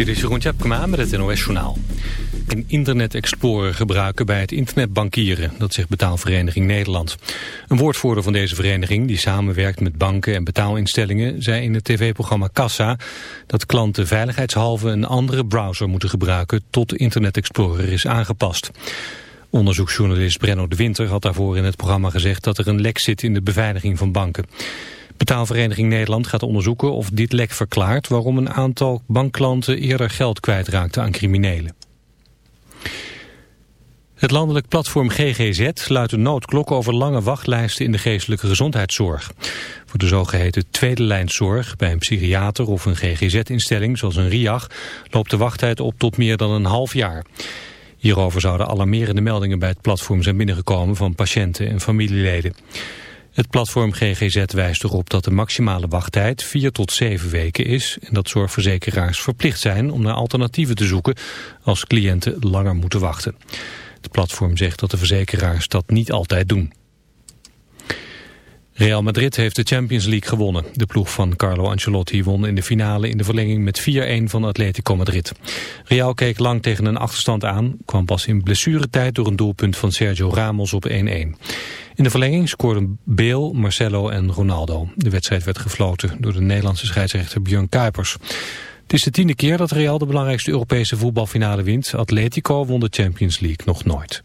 Dit is Jeroen Tjepkema met het NOS Journaal. Een Internet Explorer gebruiken bij het internetbankieren, dat zegt Betaalvereniging Nederland. Een woordvoerder van deze vereniging, die samenwerkt met banken en betaalinstellingen, zei in het tv-programma Kassa dat klanten veiligheidshalve een andere browser moeten gebruiken tot Internet Explorer is aangepast. Onderzoeksjournalist Brenno de Winter had daarvoor in het programma gezegd dat er een lek zit in de beveiliging van banken. Betaalvereniging Nederland gaat onderzoeken of dit lek verklaart waarom een aantal bankklanten eerder geld kwijtraakte aan criminelen. Het landelijk platform GGZ luidt een noodklok over lange wachtlijsten in de geestelijke gezondheidszorg. Voor de zogeheten tweede lijnszorg bij een psychiater of een GGZ-instelling zoals een RIAG loopt de wachttijd op tot meer dan een half jaar. Hierover zouden alarmerende meldingen bij het platform zijn binnengekomen van patiënten en familieleden. Het platform GGZ wijst erop dat de maximale wachttijd 4 tot 7 weken is en dat zorgverzekeraars verplicht zijn om naar alternatieven te zoeken als cliënten langer moeten wachten. Het platform zegt dat de verzekeraars dat niet altijd doen. Real Madrid heeft de Champions League gewonnen. De ploeg van Carlo Ancelotti won in de finale in de verlenging met 4-1 van Atletico Madrid. Real keek lang tegen een achterstand aan, kwam pas in blessuretijd door een doelpunt van Sergio Ramos op 1-1. In de verlenging scoorden Bale, Marcelo en Ronaldo. De wedstrijd werd gefloten door de Nederlandse scheidsrechter Björn Kuipers. Het is de tiende keer dat Real de belangrijkste Europese voetbalfinale wint. Atletico won de Champions League nog nooit.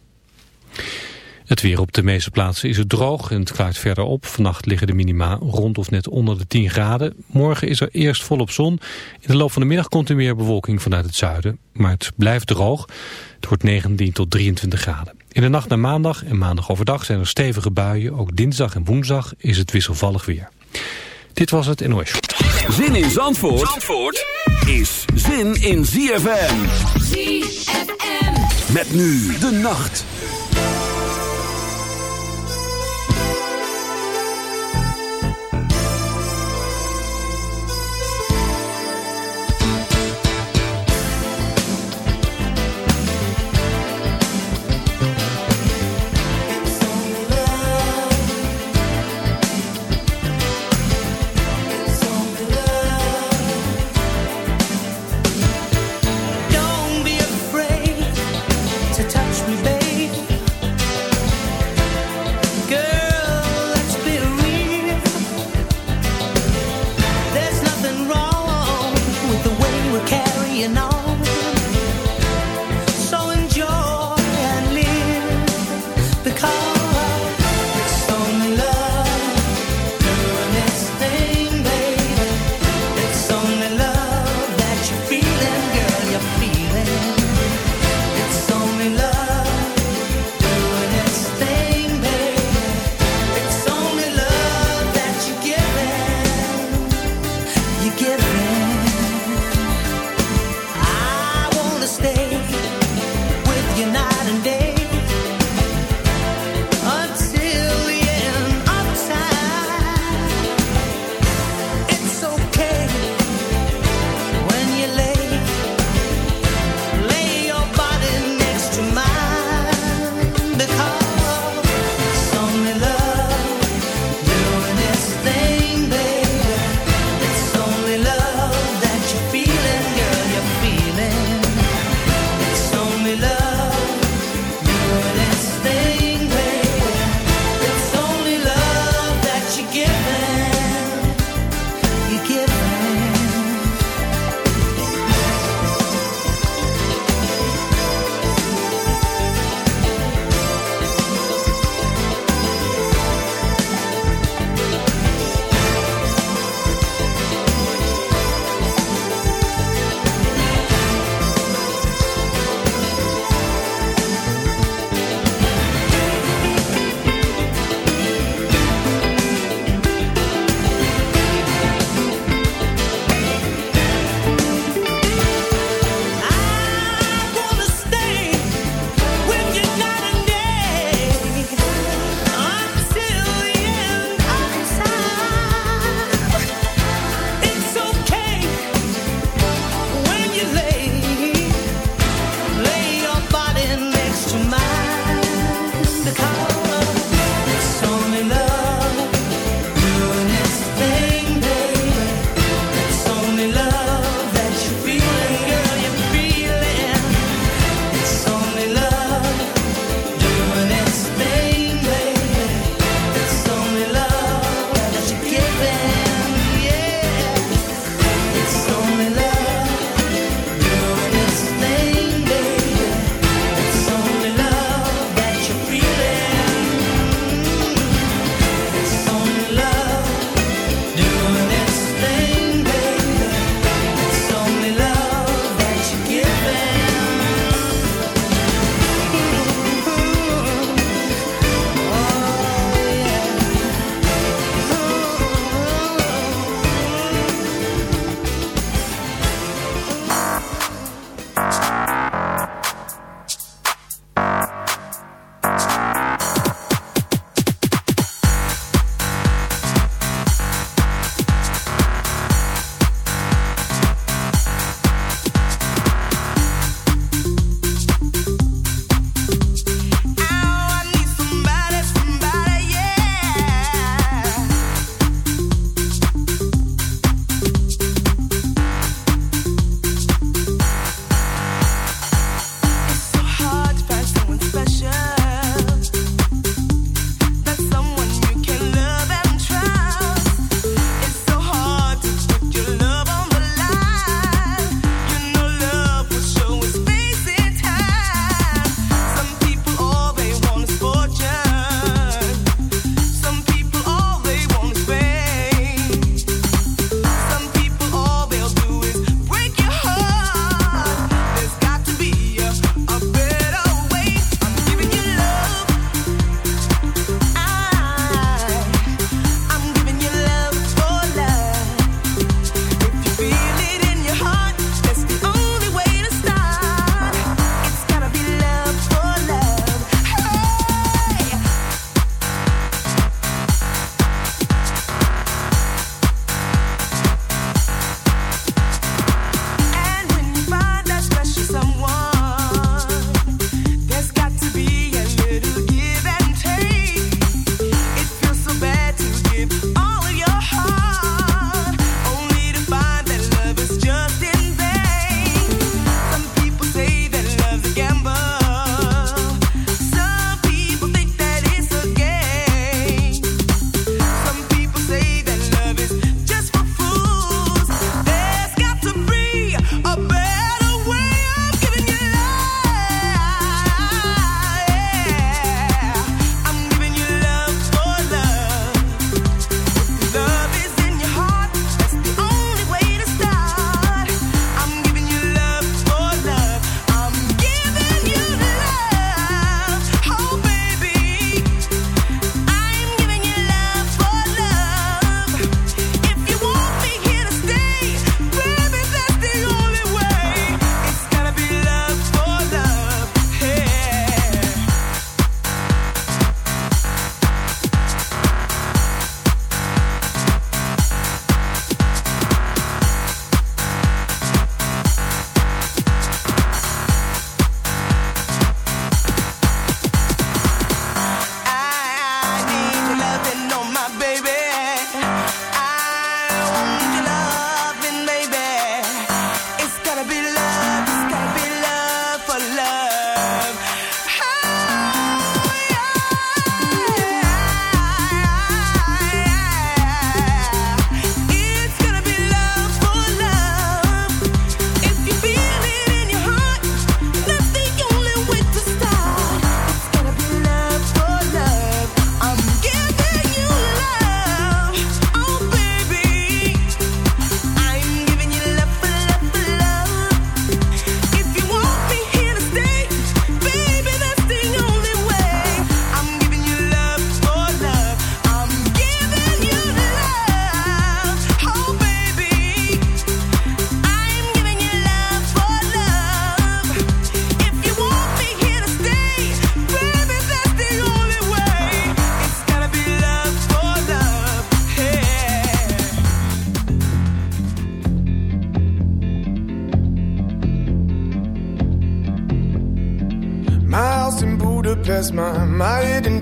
Het weer op de meeste plaatsen is het droog en het klaart verder op. Vannacht liggen de minima rond of net onder de 10 graden. Morgen is er eerst volop zon. In de loop van de middag komt er meer bewolking vanuit het zuiden. Maar het blijft droog. Het wordt 19 tot 23 graden. In de nacht naar maandag en maandag overdag zijn er stevige buien. Ook dinsdag en woensdag is het wisselvallig weer. Dit was het NOS. Zin in Zandvoort, Zandvoort is zin in ZFM. ZFM. Met nu de nacht.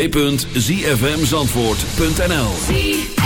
www.zfmzandvoort.nl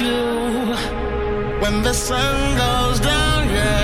you when the sun goes down, yeah.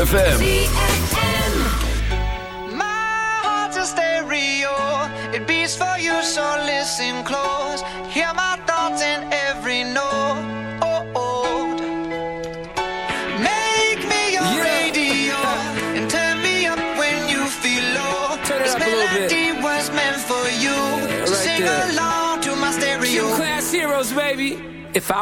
ZFM.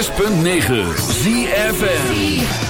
106.9 ZFN